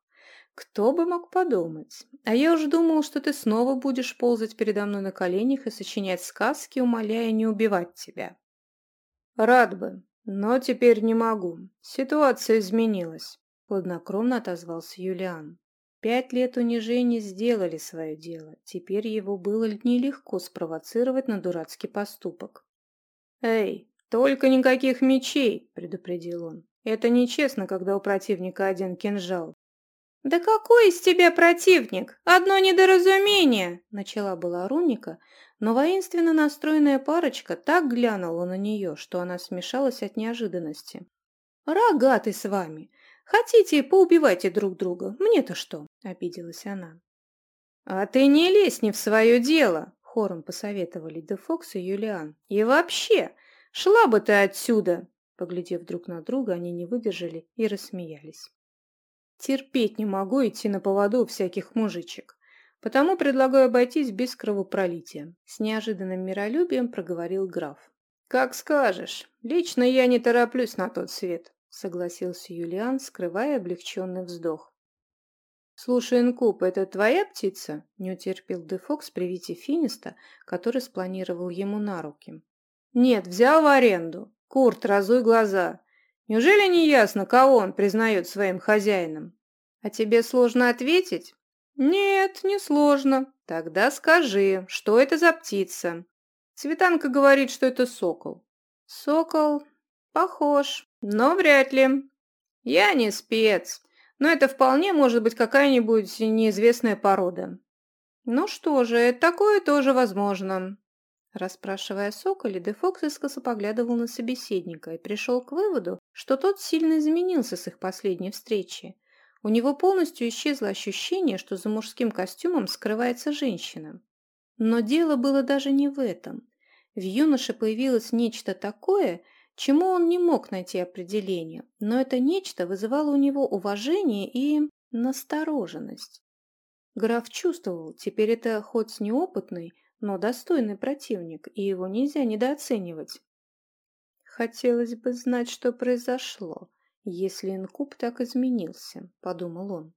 Кто бы мог подумать? А я уж думал, что ты снова будешь ползать передо мной на коленях и сочинять сказки, умоляя не убивать тебя. Рад бы, но теперь не могу. Ситуация изменилась, хладнокровно отозвался Юлиан. Пять лет унижений сделали свое дело. Теперь его было нелегко спровоцировать на дурацкий поступок. «Эй, только никаких мечей!» – предупредил он. «Это нечестно, когда у противника один кинжал. «Да какой из тебя противник? Одно недоразумение!» Начала была Руника, но воинственно настроенная парочка так глянула на нее, что она смешалась от неожиданности. «Рогатый с вами! Хотите, поубивайте друг друга, мне-то что?» – обиделась она. «А ты не лезь не в свое дело!» – хором посоветовали Дефокс и Юлиан. «И вообще, шла бы ты отсюда!» Поглядев друг на друга, они не выдержали и рассмеялись. Терпеть не могу идти на поводу всяких мужичек. Потому предлагаю обойтись без кровопролития. С неожиданным миролюбием проговорил граф. Как скажешь. Лично я не тороплюсь на тот свет, согласился Юлиан, скрывая облегченный вздох. «Слушай, Инкуб, это твоя птица?» – не утерпел Дефокс при виде Финиста, который спланировал ему на руки. «Нет, взял в аренду. Курт, разуй глаза. Неужели не ясно, кого он признает своим хозяином? А тебе сложно ответить? Нет, не сложно. Тогда скажи, что это за птица? Цветанка говорит, что это сокол. Сокол? Похож, но вряд ли. Я не спец, но это вполне может быть какая-нибудь неизвестная порода. Ну что же, такое тоже возможно. Расспрашивая Соколи, Дефокс искоса поглядывал на собеседника и пришел к выводу, что тот сильно изменился с их последней встречи. У него полностью исчезло ощущение, что за мужским костюмом скрывается женщина. Но дело было даже не в этом. В юноше появилось нечто такое, чему он не мог найти определение, но это нечто вызывало у него уважение и настороженность. Граф чувствовал, теперь это хоть неопытный, но достойный противник, и его нельзя недооценивать. «Хотелось бы знать, что произошло, если инкуб так изменился», — подумал он.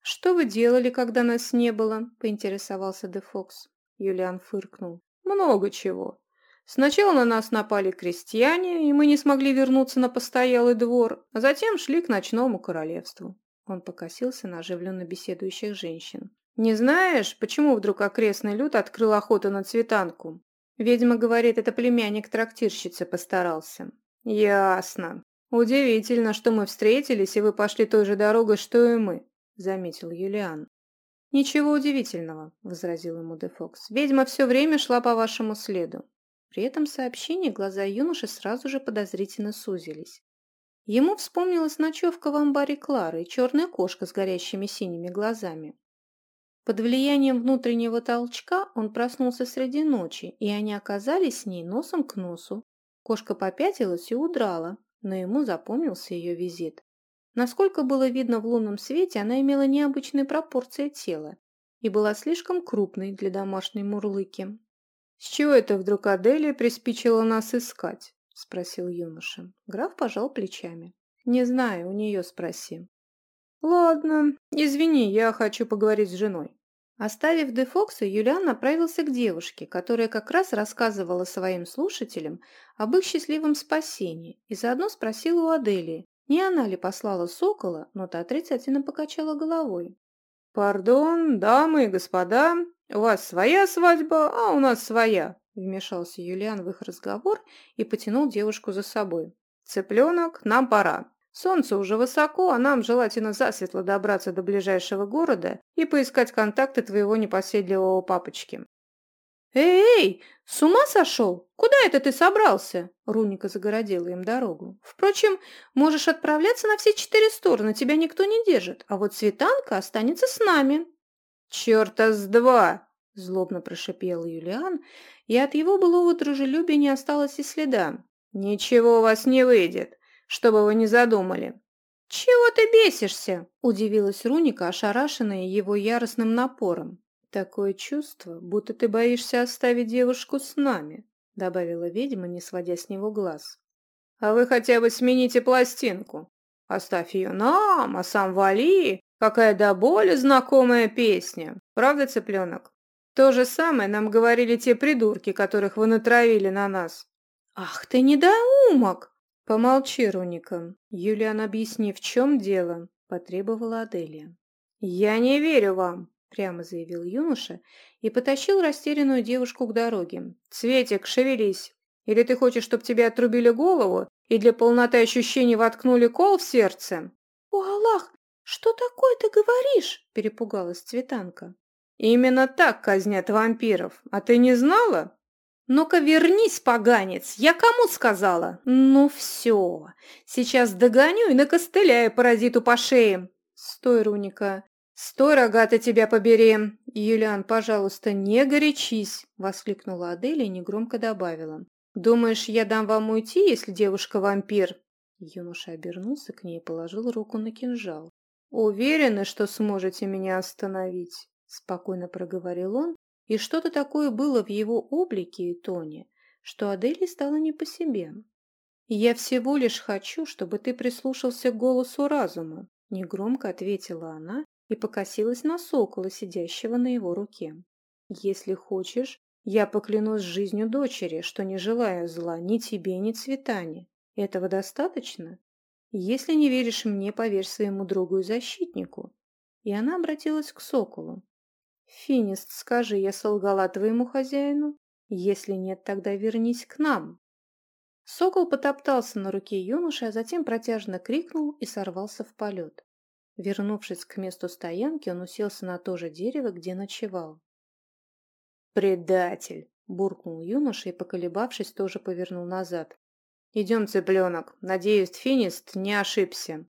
«Что вы делали, когда нас не было?» — поинтересовался Дефокс. Юлиан фыркнул. «Много чего. Сначала на нас напали крестьяне, и мы не смогли вернуться на постоялый двор, а затем шли к ночному королевству». Он покосился на оживленно беседующих женщин. «Не знаешь, почему вдруг окрестный люд открыл охоту на цветанку?» Ведьма говорит, это племянник трактирщицы постарался. «Ясно. Удивительно, что мы встретились, и вы пошли той же дорогой, что и мы», — заметил Юлиан. «Ничего удивительного», — возразил ему Дефокс. «Ведьма все время шла по вашему следу». При этом сообщении глаза юноши сразу же подозрительно сузились. Ему вспомнилась ночевка в амбаре Клары и черная кошка с горящими синими глазами. Под влиянием внутреннего толчка он проснулся среди ночи, и они оказались с ней носом к носу. Кошка попятилась и удрала, но ему запомнился ее визит. Насколько было видно в лунном свете, она имела необычные пропорции тела и была слишком крупной для домашней мурлыки. «С чего это вдруг Аделия приспичила нас искать?» – спросил юноша. Граф пожал плечами. «Не знаю, у нее спроси». «Ладно, извини, я хочу поговорить с женой». Оставив Дефокса, Юлиан направился к девушке, которая как раз рассказывала своим слушателям об их счастливом спасении и заодно спросила у Аделии, не она ли послала сокола, но та отрицательно покачала головой. «Пардон, дамы и господа, у вас своя свадьба, а у нас своя», вмешался Юлиан в их разговор и потянул девушку за собой. «Цыпленок, нам пора». Солнце уже высоко, а нам желательно засветло добраться до ближайшего города и поискать контакты твоего непоседливого папочки. «Эй, эй, с ума сошел? Куда это ты собрался?» Руника загородила им дорогу. «Впрочем, можешь отправляться на все четыре стороны, тебя никто не держит, а вот Светанка останется с нами». «Черта с два!» – злобно прошипел Юлиан, и от его былого дружелюбия не осталось и следа. «Ничего у вас не выйдет что бы вы ни задумали». «Чего ты бесишься?» – удивилась Руника, ошарашенная его яростным напором. «Такое чувство, будто ты боишься оставить девушку с нами», – добавила ведьма, не сводя с него глаз. «А вы хотя бы смените пластинку. Оставь ее нам, а сам вали. Какая до боли знакомая песня. Правда, цыпленок? То же самое нам говорили те придурки, которых вы натравили на нас». «Ах ты недоумок!» «Помолчи, Руника. Юлиан, объясни, в чем дело?» – потребовала Аделия. «Я не верю вам», – прямо заявил юноша и потащил растерянную девушку к дороге. «Цветик, шевелись! Или ты хочешь, чтобы тебе отрубили голову и для полноты ощущений воткнули кол в сердце?» «О, Аллах, что такое ты говоришь?» – перепугалась Цветанка. «Именно так казнят вампиров. А ты не знала?» «Ну-ка вернись, поганец! Я кому сказала?» «Ну все, сейчас догоню и накостыляю паразиту по шее!» «Стой, Руника! Стой, рогата, тебя побери!» «Юлиан, пожалуйста, не горячись!» – воскликнула Аделя и негромко добавила. «Думаешь, я дам вам уйти, если девушка вампир?» Юноша обернулся к ней и положил руку на кинжал. «Уверены, что сможете меня остановить?» – спокойно проговорил он, и что-то такое было в его облике и тоне, что Адели стало не по себе. «Я всего лишь хочу, чтобы ты прислушался к голосу разума», — негромко ответила она и покосилась на сокола, сидящего на его руке. «Если хочешь, я поклянусь жизнью дочери, что не желаю зла ни тебе, ни Цветане. Этого достаточно? Если не веришь мне, поверь своему другу и защитнику». И она обратилась к соколу. «Финист, скажи, я солгала твоему хозяину? Если нет, тогда вернись к нам». Сокол потоптался на руке юноши, а затем протяжно крикнул и сорвался в полет. Вернувшись к месту стоянки, он уселся на то же дерево, где ночевал. «Предатель!» – буркнул юноша и, поколебавшись, тоже повернул назад. «Идем, цыпленок. Надеюсь, Финист не ошибся».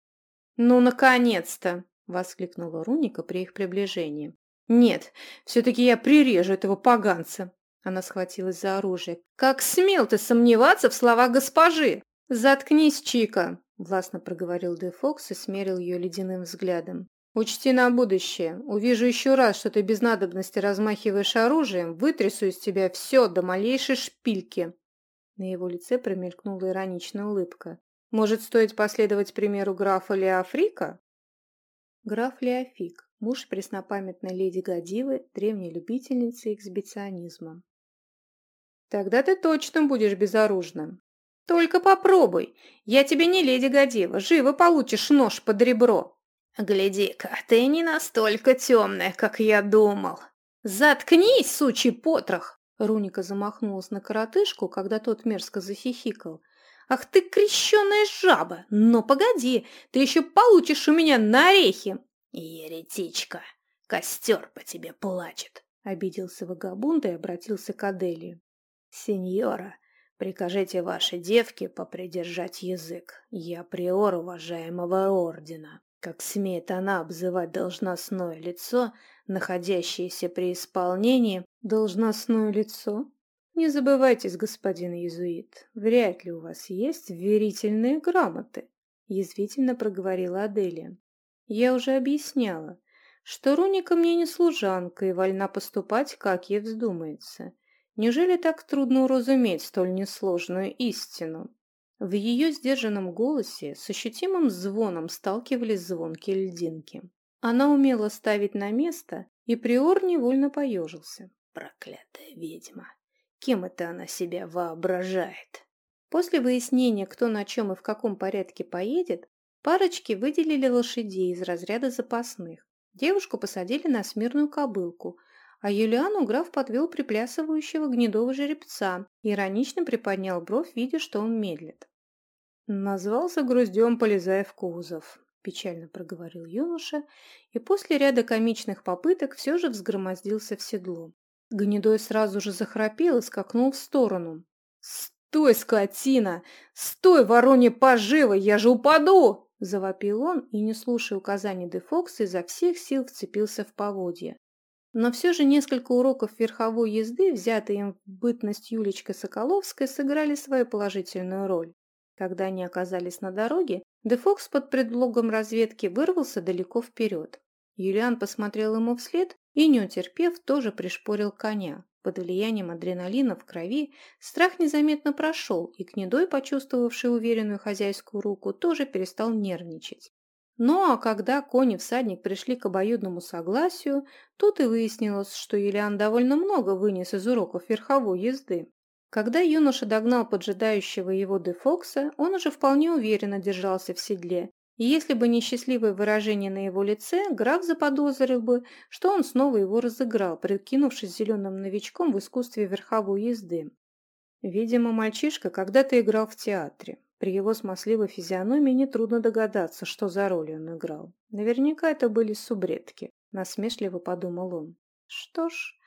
«Ну, наконец-то!» – воскликнула Руника при их приближении. «Нет, все-таки я прирежу этого поганца!» Она схватилась за оружие. «Как смел ты сомневаться в словах госпожи?» «Заткнись, Чика!» – властно проговорил Де Фокс и смерил ее ледяным взглядом. «Учти на будущее. Увижу еще раз, что ты без надобности размахиваешь оружием, вытрясу из тебя все до малейшей шпильки». На его лице промелькнула ироничная улыбка. «Может, стоит последовать примеру графа Леофрика?» Граф Леофик, муж преснопамятной леди Годивы, древней любительницы эксбиционизма. Тогда ты точно будешь безоружным. Только попробуй. Я тебе не леди Годива. Живо получишь нож под ребро. Гляди-ка, ты не настолько темная, как я думал. Заткнись, сучий потрох! Руника замахнулась на коротышку, когда тот мерзко захихикал. «Ах ты, крещеная жаба! Но погоди, ты еще получишь у меня на орехи!» «Еретичка, костер по тебе плачет!» Обиделся вагабунд и обратился к Аделии. «Сеньора, прикажите вашей девке попридержать язык. Я приор уважаемого ордена. Как смеет она обзывать должностное лицо, находящееся при исполнении должностное лицо? Не забывайтесь, господин иезуит, вряд ли у вас есть верительные грамоты, язвительно проговорила Аделия. Я уже объясняла, что Руника мне не служанка и вольна поступать, как ей вздумается. Неужели так трудно уразуметь столь несложную истину? В ее сдержанном голосе с ощутимым звоном сталкивались звонкие льдинки. Она умела ставить на место, и Приор невольно поежился. Проклятая ведьма! Кем это она себя воображает? После выяснения, кто на чем и в каком порядке поедет, парочки выделили лошадей из разряда запасных. Девушку посадили на смирную кобылку, а Юлиану граф подвел приплясывающего гнедого жеребца и иронично приподнял бровь, видя, что он медлит. «Назвался груздем, полезая в кузов», – печально проговорил юноша, и после ряда комичных попыток все же взгромоздился в седло. Гнедой сразу же захрапел и скакнул в сторону. «Стой, скотина! Стой, воронья пожива! Я же упаду!» Завопил он и, не слушая указаний Де Фокса, изо всех сил вцепился в поводья. Но все же несколько уроков верховой езды, взятые им в бытность Юлечкой Соколовской, сыграли свою положительную роль. Когда они оказались на дороге, Дефокс под предлогом разведки вырвался далеко вперед. Юлиан посмотрел ему вслед и, не утерпев, тоже пришпорил коня. Под влиянием адреналина в крови страх незаметно прошел, и Кнедой, почувствовавший уверенную хозяйскую руку, тоже перестал нервничать. Ну а когда конь и всадник пришли к обоюдному согласию, тут и выяснилось, что Юлиан довольно много вынес из уроков верховой езды. Когда юноша догнал поджидающего его Де Фокса, он уже вполне уверенно держался в седле, если бы не счастливое выражение на его лице, граф заподозрил бы, что он снова его разыграл, прикинувшись зеленым новичком в искусстве верховой езды. Видимо, мальчишка когда-то играл в театре. При его смазливой физиономии нетрудно догадаться, что за роль он играл. Наверняка это были субредки, насмешливо подумал он. Что ж,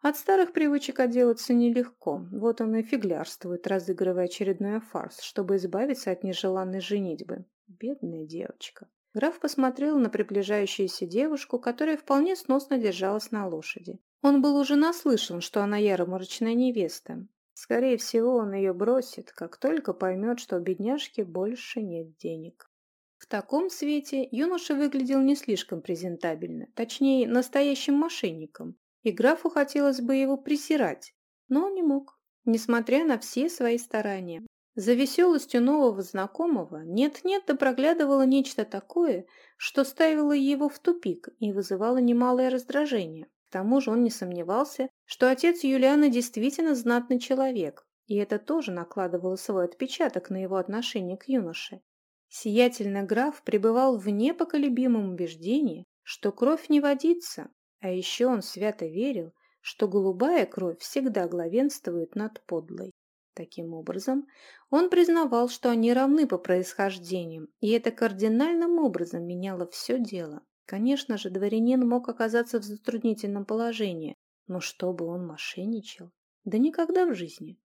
от старых привычек отделаться нелегко. Вот он и фиглярствует, разыгрывая очередной фарс, чтобы избавиться от нежеланной женитьбы. Бедная девочка. Граф посмотрел на приближающуюся девушку, которая вполне сносно держалась на лошади. Он был уже наслышан, что она ярмарочная невеста. Скорее всего, он ее бросит, как только поймет, что у бедняжки больше нет денег. В таком свете юноша выглядел не слишком презентабельно, точнее, настоящим мошенником, и графу хотелось бы его презирать, но он не мог, несмотря на все свои старания. За веселостью нового знакомого нет-нет да проглядывало нечто такое, что ставило его в тупик и вызывало немалое раздражение. К тому же он не сомневался, что отец Юлианы действительно знатный человек, и это тоже накладывало свой отпечаток на его отношение к юноше. Сиятельный граф пребывал в непоколебимом убеждении, что кровь не водится, а еще он свято верил, что голубая кровь всегда главенствует над подлой. Таким образом, он признавал, что они равны по происхождениям, и это кардинальным образом меняло все дело. Конечно же, дворянин мог оказаться в затруднительном положении, но чтобы он мошенничал? Да никогда в жизни.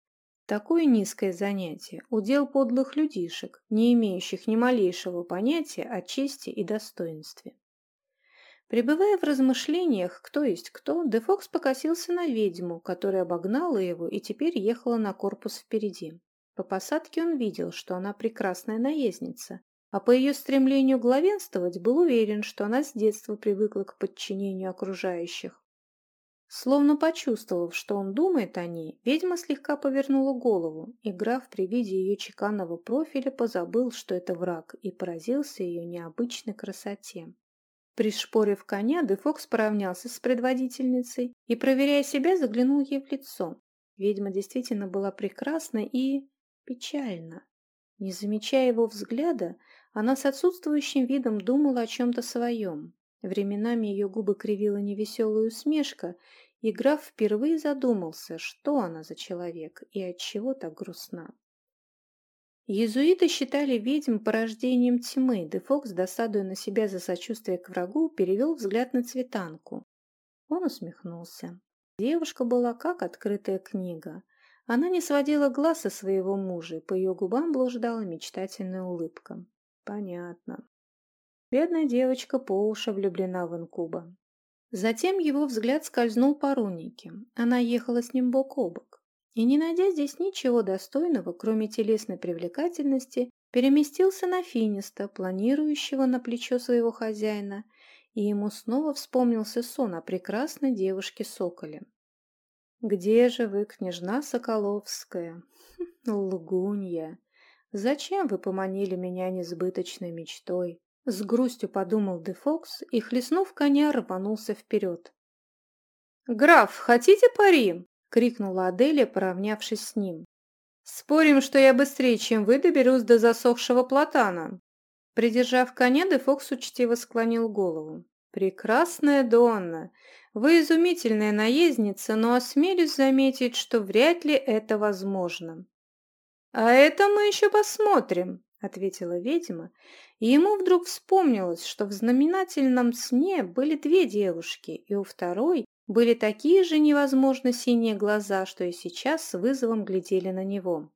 Такое низкое занятие – удел подлых людишек, не имеющих ни малейшего понятия о чести и достоинстве. Пребывая в размышлениях, кто есть кто, Дефокс покосился на ведьму, которая обогнала его и теперь ехала на корпус впереди. По посадке он видел, что она прекрасная наездница, а по ее стремлению главенствовать был уверен, что она с детства привыкла к подчинению окружающих. Словно почувствовав, что он думает о ней, ведьма слегка повернула голову, и граф при виде ее чеканного профиля позабыл, что это враг, и поразился ее необычной красоте. Пришпорив коня, Дефокс поравнялся с предводительницей и, проверяя себя, заглянул ей в лицо. Ведьма действительно была прекрасна и... печальна. Не замечая его взгляда, она с отсутствующим видом думала о чем-то своем. Временами ее губы кривила невеселая усмешка, и граф впервые задумался, что она за человек и от чего так грустна. Иезуиты считали ведьм порождением тьмы, Дефокс, досадуя на себя за сочувствие к врагу, перевел взгляд на цветанку. Он усмехнулся. Девушка была как открытая книга. Она не сводила глаз со своего мужа, по ее губам блуждала мечтательная улыбка. Понятно. Бедная девочка по уши влюблена в инкуба. Затем его взгляд скользнул по рунике. Она ехала с ним бок о бок. И, не найдя здесь ничего достойного, кроме телесной привлекательности, переместился на Финиста, планирующего на плечо своего хозяина, и ему снова вспомнился сон о прекрасной девушке Соколе. «Где же вы, княжна Соколовская? [LAUGHS] Лгунья! Зачем вы поманили меня несбыточной мечтой? С грустью подумал Де Фокс и, хлестнув коня, рванулся вперед. «Граф, хотите пари?» — крикнула Аделия, поравнявшись с ним. «Спорим, что я быстрее, чем вы, доберусь до засохшего платана». Придержав коня, Де Фокс учтиво склонил голову. «Прекрасная Донна! Вы изумительная наездница, но осмелюсь заметить, что вряд ли это возможно». «А это мы еще посмотрим», — ответила ведьма, и ему вдруг вспомнилось, что в знаменательном сне были две девушки, и у второй были такие же невозможно синие глаза, что и сейчас с вызовом глядели на него.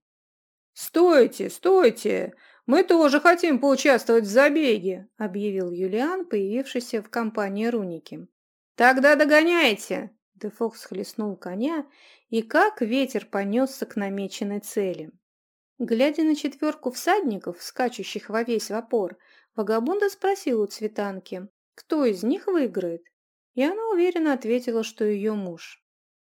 «Стойте, стойте! Мы тоже хотим поучаствовать в забеге!» — объявил Юлиан, появившийся в компании Руники. «Тогда догоняйте!» Дефокс хлестнул коня, и как ветер понесся к намеченной цели. Глядя на четверку всадников, скачущих во весь опор, Вагабунда спросил у Цветанки, кто из них выиграет, и она уверенно ответила, что ее муж.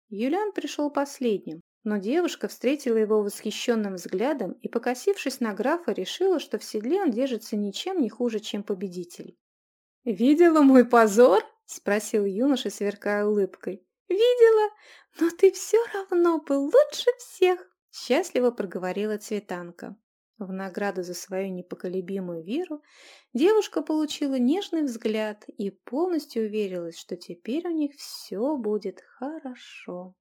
Юлиан пришел последним, но девушка встретила его восхищенным взглядом и, покосившись на графа, решила, что в седле он держится ничем не хуже, чем победитель. «Видела мой позор?» – спросил юноша, сверкая улыбкой. «Видела, но ты все равно был лучше всех!» Счастливо проговорила Цветанка. В награду за свою непоколебимую веру девушка получила нежный взгляд и полностью уверилась, что теперь у них все будет хорошо.